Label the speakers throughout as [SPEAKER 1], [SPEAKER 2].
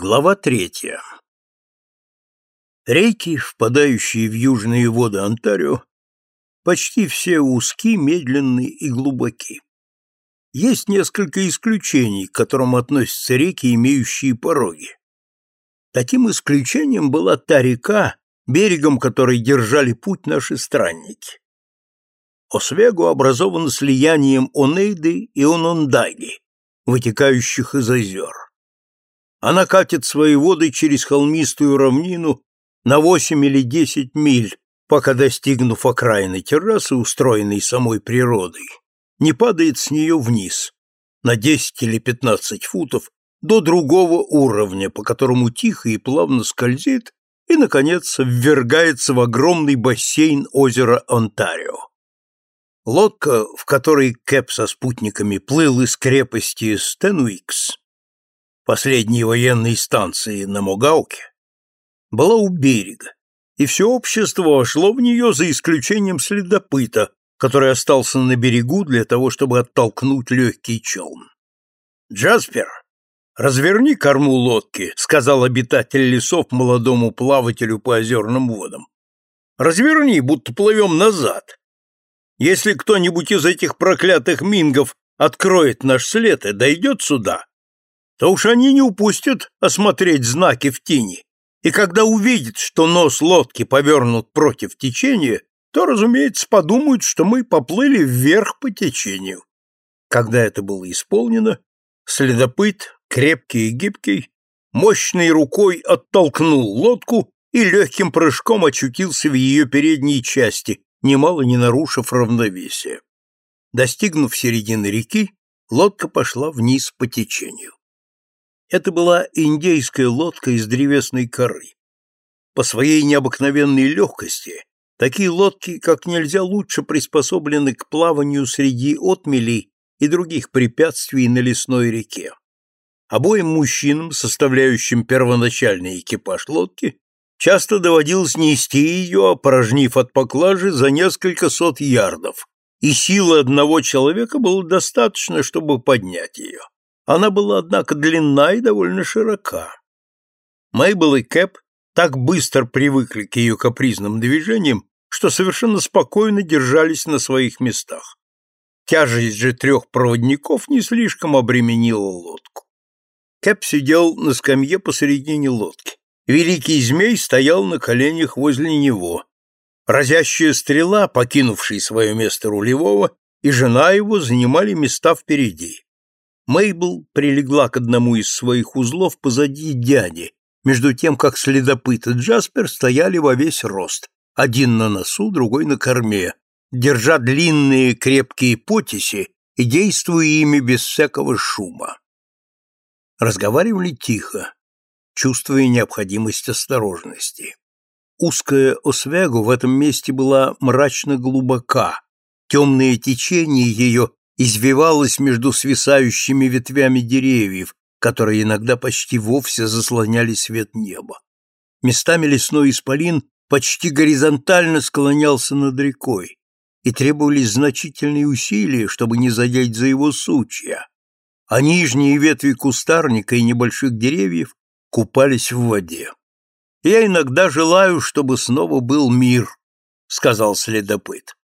[SPEAKER 1] Глава третья. Реки, впадающие в южные воды Онтарио, почти все узки, медленны и глубоки. Есть несколько исключений, к которым относятся реки, имеющие пороги. Таким исключением была та река, берегом которой держали путь наши странники. Освего образован слиянием Онейды и Онондаги, вытекающих из озер. Она катит свои воды через холмистую равнину на восемь или десять миль, пока, достигнув окраины террасы, устроенной самой природой, не падает с нее вниз, на десять или пятнадцать футов, до другого уровня, по которому тихо и плавно скользит и, наконец, ввергается в огромный бассейн озера Онтарио. Лодка, в которой Кэп со спутниками плыл из крепости Стенуикс, последней военной станции на Могауке, была у берега, и все общество вошло в нее за исключением следопыта, который остался на берегу для того, чтобы оттолкнуть легкий челн. «Джаспер, разверни корму лодки», — сказал обитатель лесов молодому плавателю по озерным водам. «Разверни, будто плывем назад. Если кто-нибудь из этих проклятых мингов откроет наш след и дойдет сюда, то уж они не упустят осмотреть знаки в тени, и когда увидят, что нос лодки повернут против течения, то, разумеется, подумают, что мы поплыли вверх по течению. Когда это было исполнено, следопыт, крепкий и гибкий, мощной рукой оттолкнул лодку и легким прыжком очутился в ее передней части, немало не нарушив равновесия. Достигнув середины реки, лодка пошла вниз по течению. Это была индейская лодка из древесной коры. По своей необыкновенной легкости такие лодки как нельзя лучше приспособлены к плаванию среди отмелей и других препятствий на лесной реке. Обоим мужчинам, составляющим первоначальный экипаж лодки, часто доводилось нести ее, опорожнив от поклажи за несколько сот ярдов, и силы одного человека было достаточно, чтобы поднять ее. Она была, однако, длинна и довольно широка. Мейбл и Кэп так быстро привыкли к ее капризным движениям, что совершенно спокойно держались на своих местах. Тяжесть же трех проводников не слишком обременила лодку. Кэп сидел на скамье посередине лодки. Великий змей стоял на коленях возле него. Разящая стрела, покинувший свое место рулевого, и жена его занимали места впереди. Мейбл прилегла к одному из своих узлов позади дяди, между тем, как следопыт и Джаспер стояли во весь рост, один на носу, другой на корме, держа длинные крепкие потиси и действуя ими без всякого шума. Разговаривали тихо, чувствуя необходимость осторожности. Узкая Освегу в этом месте была мрачно глубока, темные течения ее извивалась между свисающими ветвями деревьев, которые иногда почти вовсе заслоняли свет неба. Местами лесной исполин почти горизонтально склонялся над рекой, и требовались значительные усилия, чтобы не задеть за его сучья, а нижние ветви кустарника и небольших деревьев купались в воде. «Я иногда желаю, чтобы снова был мир», — сказал следопыт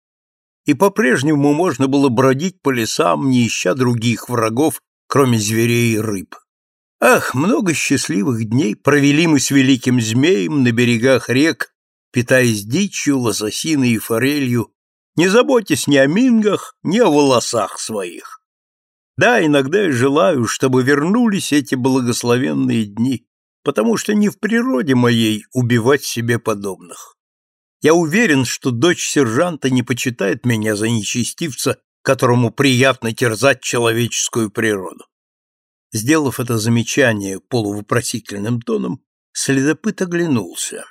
[SPEAKER 1] и по-прежнему можно было бродить по лесам, не ища других врагов, кроме зверей и рыб. Ах, много счастливых дней провели мы с великим змеем на берегах рек, питаясь дичью, лососиной и форелью, не заботясь ни о мингах, ни о волосах своих. Да, иногда я желаю, чтобы вернулись эти благословенные дни, потому что не в природе моей убивать себе подобных. Я уверен, что дочь сержанта не почитает меня за нечестивца, которому приятно терзать человеческую природу. Сделав это замечание полувопросительным тоном, следопыт оглянулся.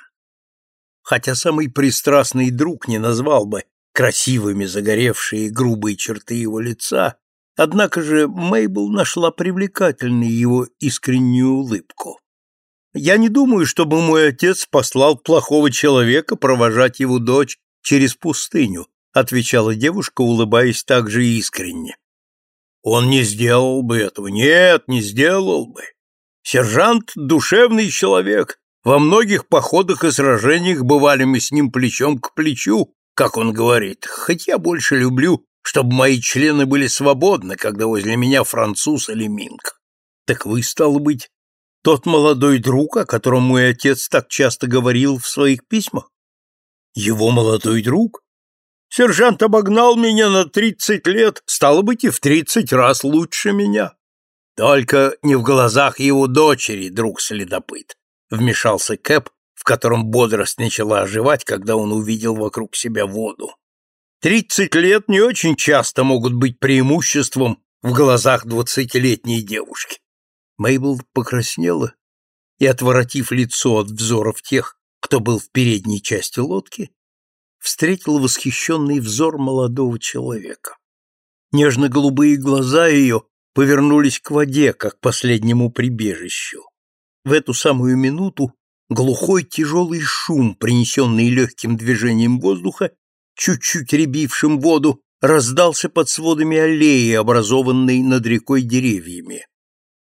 [SPEAKER 1] Хотя самый пристрастный друг не назвал бы красивыми загоревшие грубые черты его лица, однако же Мейбл нашла привлекательной его искреннюю улыбку. Я не думаю, чтобы мой отец послал плохого человека провожать его дочь через пустыню, отвечала девушка, улыбаясь так же искренне. Он не сделал бы этого. Нет, не сделал бы. Сержант — душевный человек. Во многих походах и сражениях бывали мы с ним плечом к плечу, как он говорит, хоть я больше люблю, чтобы мои члены были свободны, когда возле меня француз или минк. Так вы, стало быть, тот молодой друг, о котором мой отец так часто говорил в своих письмах? Его молодой друг? Сержант обогнал меня на тридцать лет, стало быть, и в тридцать раз лучше меня. Только не в глазах его дочери, друг-следопыт, вмешался Кэп, в котором бодрость начала оживать, когда он увидел вокруг себя воду. Тридцать лет не очень часто могут быть преимуществом в глазах двадцатилетней девушки. Мейбл покраснела и, отворотив лицо от взоров тех, кто был в передней части лодки, встретила восхищенный взор молодого человека. Нежно-голубые глаза ее повернулись к воде, как последнему прибежищу. В эту самую минуту глухой тяжелый шум, принесенный легким движением воздуха, чуть-чуть ребившим воду, раздался под сводами аллеи, образованной над рекой деревьями.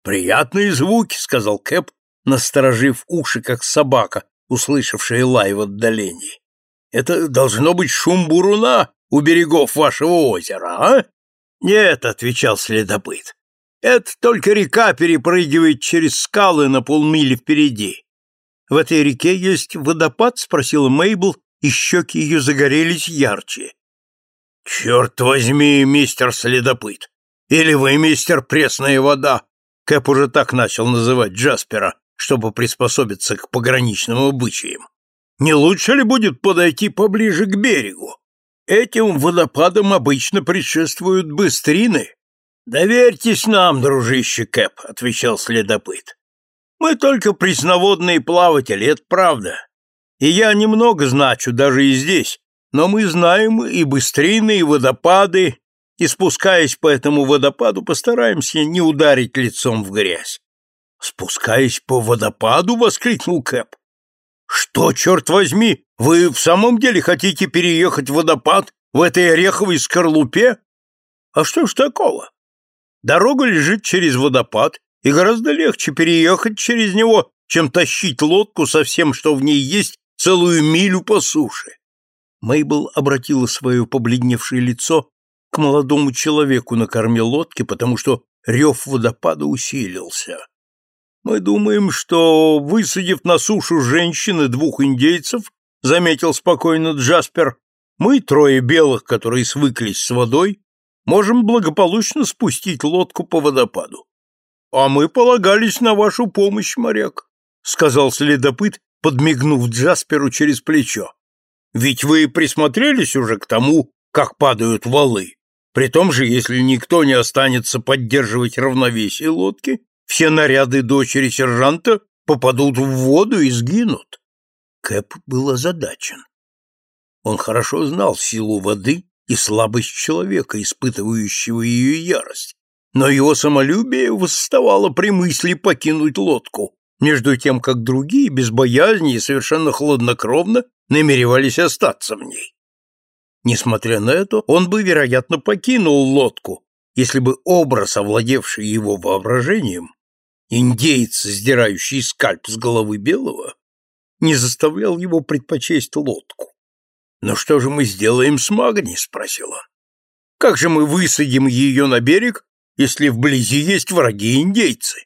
[SPEAKER 1] «Приятные звуки», — сказал Кэп, насторожив уши, как собака, услышавшая лай в отдалении. «Это должно быть шум буруна у берегов вашего озера, а?» «Нет», — отвечал следопыт. Это только река перепрыгивает через скалы на полмили впереди. В этой реке есть водопад? спросила Мейбл, и щеки ее загорелись ярче. Черт возьми, мистер следопыт! Или вы, мистер пресная вода? Кэп уже так начал называть Джаспера, чтобы приспособиться к пограничным обычаям. Не лучше ли будет подойти поближе к берегу? Этим водопадам обычно предшествуют быстрины, «Доверьтесь нам, дружище Кэп», — отвечал следопыт. «Мы только пресноводные плаватели, это правда. И я немного значу даже и здесь, но мы знаем и быстрины, и водопады, и, спускаясь по этому водопаду, постараемся не ударить лицом в грязь». «Спускаясь по водопаду?» — воскликнул Кэп. «Что, черт возьми, вы в самом деле хотите переехать в водопад в этой ореховой скорлупе? А что ж такого? Дорога лежит через водопад, и гораздо легче переехать через него, чем тащить лодку со всем, что в ней есть, целую милю по суше. Мейбл обратила свое побледневшее лицо к молодому человеку на корме лодки, потому что рев водопада усилился. Мы думаем, что, высадив на сушу женщин и двух индейцев, заметил спокойно Джаспер, мы, трое белых, которые свыклись с водой, можем благополучно спустить лодку по водопаду. — А мы полагались на вашу помощь, моряк, — сказал следопыт, подмигнув Джасперу через плечо. — Ведь вы присмотрелись уже к тому, как падают валы. При том же, если никто не останется поддерживать равновесие лодки, все наряды дочери сержанта попадут в воду и сгинут. Кэп был озадачен. Он хорошо знал силу воды и слабость человека, испытывающего ее ярость, но его самолюбие восставало при мысли покинуть лодку, между тем как другие, без боязни и совершенно хладнокровно, намеревались остаться в ней. Несмотря на это, он бы, вероятно, покинул лодку, если бы образ, овладевший его воображением, индейец, сдирающий скальп с головы белого, не заставлял его предпочесть лодку. «Но что же мы сделаем с Магни?» — спросил он. «Как же мы высадим ее на берег, если вблизи есть враги-индейцы?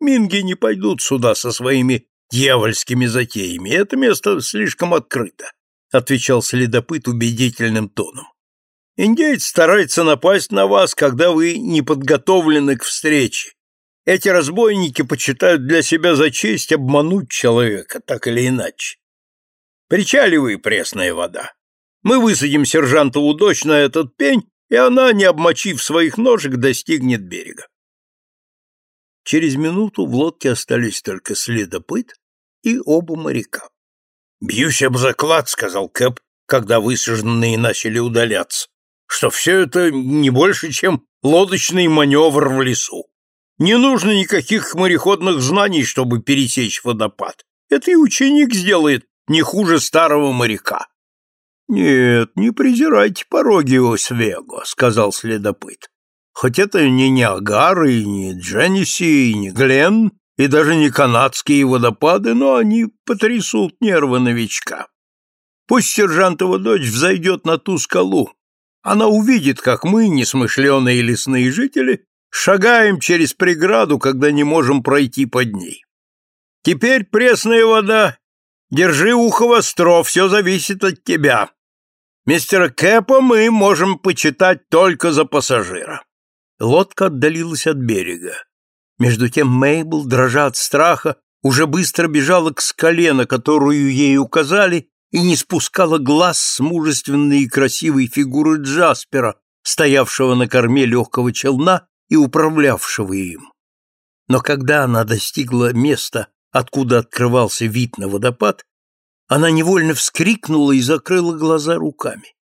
[SPEAKER 1] Минги не пойдут сюда со своими дьявольскими затеями, это место слишком открыто», — отвечал следопыт убедительным тоном. «Индейец старается напасть на вас, когда вы не подготовлены к встрече. Эти разбойники почитают для себя за честь обмануть человека, так или иначе. Причаливай, пресная вода. Мы высадим сержантову дочь на этот пень, и она, не обмочив своих ножек, достигнет берега. Через минуту в лодке остались только следопыт и оба моряка. «Бьюсь об заклад», — сказал Кэп, когда высаженные начали удаляться, «что все это не больше, чем лодочный маневр в лесу. Не нужно никаких мореходных знаний, чтобы пересечь водопад. Это и ученик сделает не хуже старого моряка. — Нет, не презирайте пороги Освего, — сказал следопыт. — Хоть это не Ниагара и не Дженниси и не Глен, и даже не канадские водопады, но они потрясут нервы новичка. Пусть сержантова дочь взойдет на ту скалу. Она увидит, как мы, несмышленые лесные жители, шагаем через преграду, когда не можем пройти под ней. Теперь пресная вода. Держи ухо востро, все зависит от тебя. Мистера Кэпа мы можем почитать только за пассажира. Лодка отдалилась от берега. Между тем Мейбл, дрожа от страха, уже быстро бежала к скале, на которую ей указали, и не спускала глаз с мужественной и красивой фигуры Джаспера, стоявшего на корме легкого челна и управлявшего им. Но когда она достигла места, откуда открывался вид на водопад, она невольно вскрикнула и закрыла глаза руками.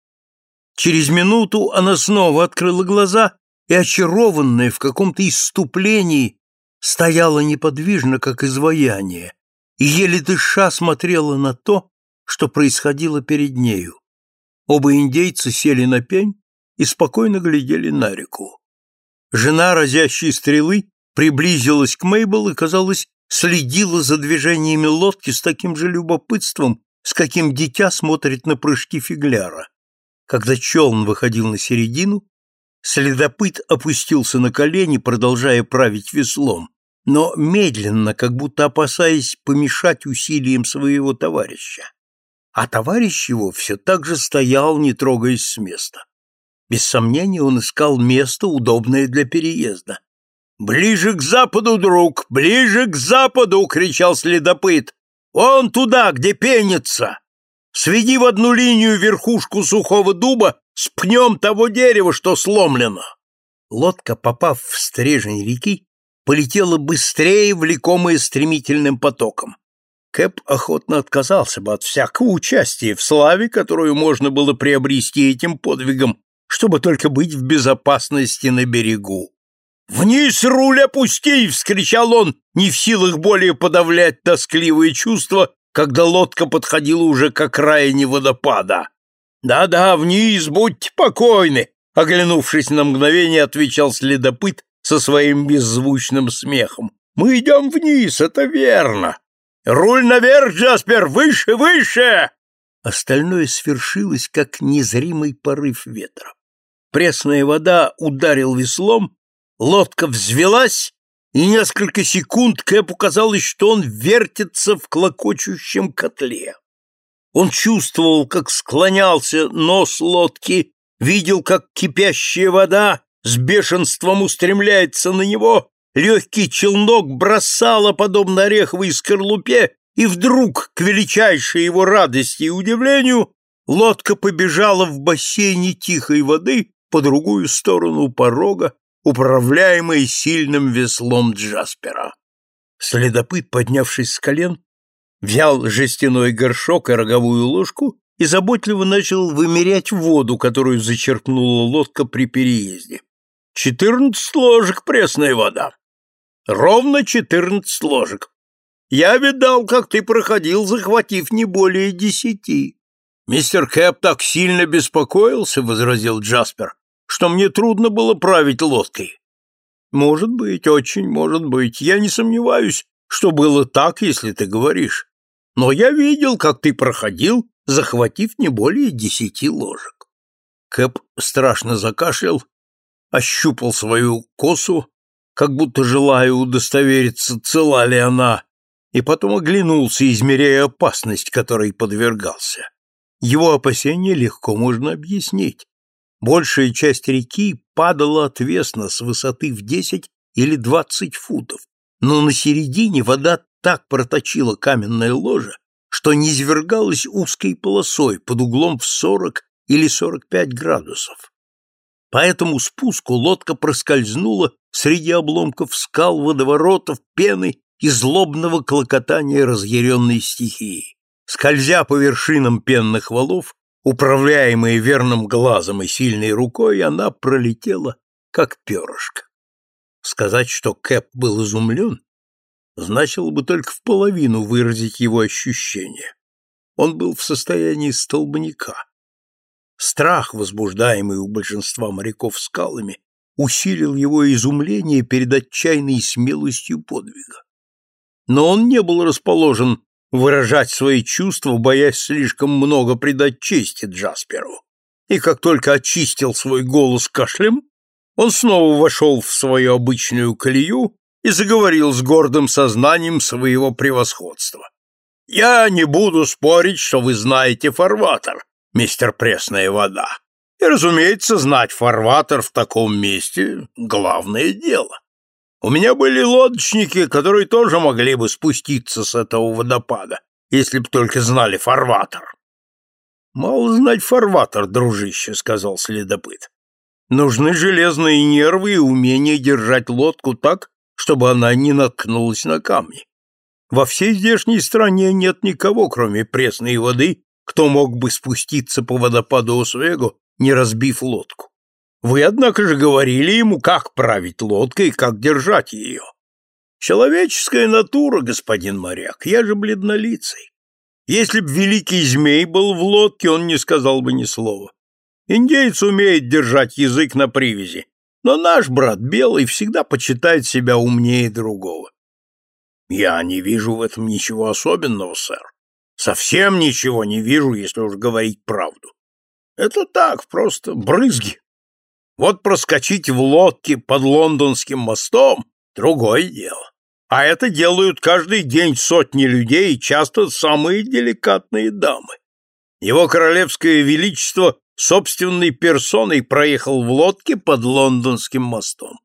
[SPEAKER 1] Через минуту она снова открыла глаза и, очарованная в каком-то иступлении, стояла неподвижно, как изваяние, и еле дыша смотрела на то, что происходило перед нею. Оба индейца сели на пень и спокойно глядели на реку. Жена разящей стрелы приблизилась к Мейбл и, казалось, следила за движениями лодки с таким же любопытством, с каким дитя смотрит на прыжки фигляра. Когда челн выходил на середину, следопыт опустился на колени, продолжая править веслом, но медленно, как будто опасаясь помешать усилиям своего товарища. А товарищ его все так же стоял, не трогаясь с места. Без сомнения, он искал место, удобное для переезда. «Ближе к западу, друг! Ближе к западу!» — кричал следопыт. «Вон туда, где пенится! Сведи в одну линию верхушку сухого дуба с пнем того дерева, что сломлено!» Лодка, попав в стрежень реки, полетела быстрее, влекомая стремительным потоком. Кэп охотно отказался бы от всякого участия в славе, которую можно было приобрести этим подвигом, чтобы только быть в безопасности на берегу. «Вниз руль опусти!» — вскричал он, не в силах более подавлять тоскливые чувства, когда лодка подходила уже к окраине водопада. «Да-да, вниз, будьте покойны!» — оглянувшись на мгновение, отвечал следопыт со своим беззвучным смехом. «Мы идем вниз, это верно! Руль наверх, Джаспер, выше, выше!» Остальное свершилось, как незримый порыв ветра. Пресная вода ударил веслом, Лодка взвелась, и несколько секунд Кэпу казалось, что он вертится в клокочущем котле. Он чувствовал, как склонялся нос лодки, видел, как кипящая вода с бешенством устремляется на него, легкий челнок бросало, подобно ореховой скорлупе, и вдруг, к величайшей его радости и удивлению, лодка побежала в бассейне тихой воды по другую сторону порога, управляемый сильным веслом Джаспера. Следопыт, поднявшись с колен, взял жестяной горшок и роговую ложку и заботливо начал вымерять воду, которую зачерпнула лодка при переезде. Четырнадцать ложек пресная вода. Ровно четырнадцать ложек. Я видал, как ты проходил, захватив не более десяти. Мистер Кэп так сильно беспокоился, — возразил Джаспер, что мне трудно было править лодкой. Может быть, очень может быть. Я не сомневаюсь, что было так, если ты говоришь. Но я видел, как ты проходил, захватив не более десяти ложек. Кэп страшно закашлял, ощупал свою косу, как будто желая удостовериться, цела ли она, и потом оглянулся, измеряя опасность, которой подвергался. Его опасения легко можно объяснить. Большая часть реки падала отвесно с высоты в 10 или 20 футов, но на середине вода так проточила каменное ложе, что низвергалась узкой полосой под углом в 40 или 45 градусов. По этому спуску лодка проскользнула среди обломков скал, водоворотов, пены и злобного клокотания разъяренной стихии. Скользя по вершинам пенных валов, Управляемая верным глазом и сильной рукой, она пролетела, как перышко. Сказать, что Кэп был изумлен, значило бы только в половину выразить его ощущения. Он был в состоянии столбняка. Страх, возбуждаемый у большинства моряков скалами, усилил его изумление перед отчаянной смелостью подвига. но он не был расположен выражать свои чувства, боясь слишком много придать чести Джасперу. И как только очистил свой голос кашлем, он снова вошел в свою обычную колею и заговорил с гордым сознанием своего превосходства. «Я не буду спорить, что вы знаете фарватер, мистер Пресная вода. И, разумеется, знать фарватер в таком месте — главное дело. У меня были лодочники, которые тоже могли бы спуститься с этого водопада, если б только знали фарватер. «Мало знать фарватер, дружище», — сказал следопыт. «Нужны железные нервы и умение держать лодку так, чтобы она не наткнулась на камни. Во всей здешней стране нет никого, кроме пресной воды, кто мог бы спуститься по водопаду Освего, не разбив лодку. Вы, однако же, говорили ему, как править лодкой и как держать ее. Человеческая натура, господин моряк, я же бледнолицый. Если б великий змей был в лодке, он не сказал бы ни слова. Индеец умеет держать язык на привязи, но наш брат белый всегда почитает себя умнее другого. Я не вижу в этом ничего особенного, сэр. Совсем ничего не вижу, если уж говорить правду. Это так, просто брызги. Вот проскочить в лодке под лондонским мостом — другое дело. А это делают каждый день сотни людей, часто самые деликатные дамы. Его королевское величество собственной персоной проехал в лодке под лондонским мостом.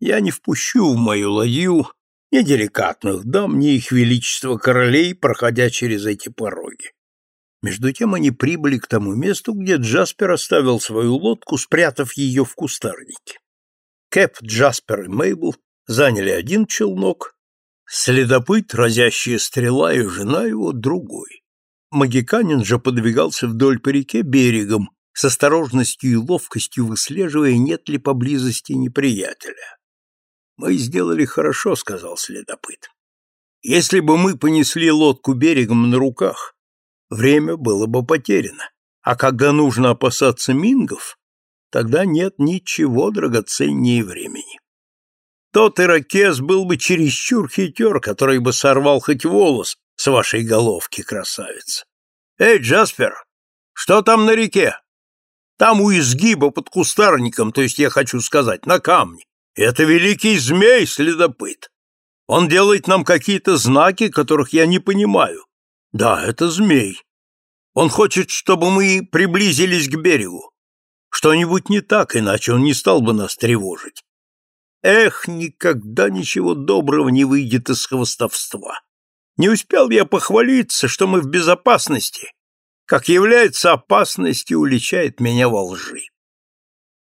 [SPEAKER 1] Я не впущу в мою ладью ни деликатных дам, их величество королей, проходя через эти пороги. Между тем они прибыли к тому месту, где Джаспер оставил свою лодку, спрятав ее в кустарнике. Кэп, Джаспер и Мейбл заняли один челнок, следопыт, разящая стрела и жена его — другой. Магиканин же подвигался вдоль по реке берегом, с осторожностью и ловкостью выслеживая, нет ли поблизости неприятеля. «Мы сделали хорошо», — сказал следопыт. «Если бы мы понесли лодку берегом на руках, время было бы потеряно. А когда нужно опасаться мингов, тогда нет ничего драгоценнее времени. Тот ирокез был бы чересчур хитер, который бы сорвал хоть волос с вашей головки, красавица. Эй, Джаспер, что там на реке? Там у изгиба под кустарником, то есть я хочу сказать, на камне. Это великий змей-следопыт. Он делает нам какие-то знаки, которых я не понимаю. Да, это змей. Он хочет, чтобы мы приблизились к берегу. Что-нибудь не так, иначе он не стал бы нас тревожить. Эх, никогда ничего доброго не выйдет из хвостовства. Не успел я похвалиться, что мы в безопасности, как является опасность и уличает меня во лжи.